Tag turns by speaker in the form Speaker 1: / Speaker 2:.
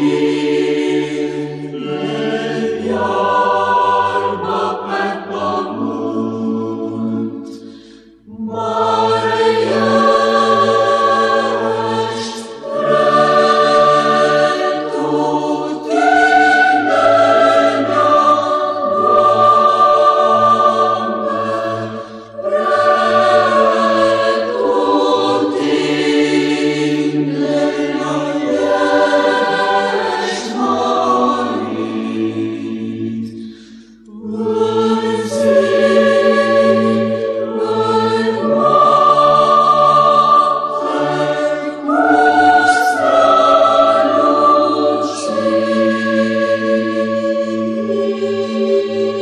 Speaker 1: you.
Speaker 2: Thank you.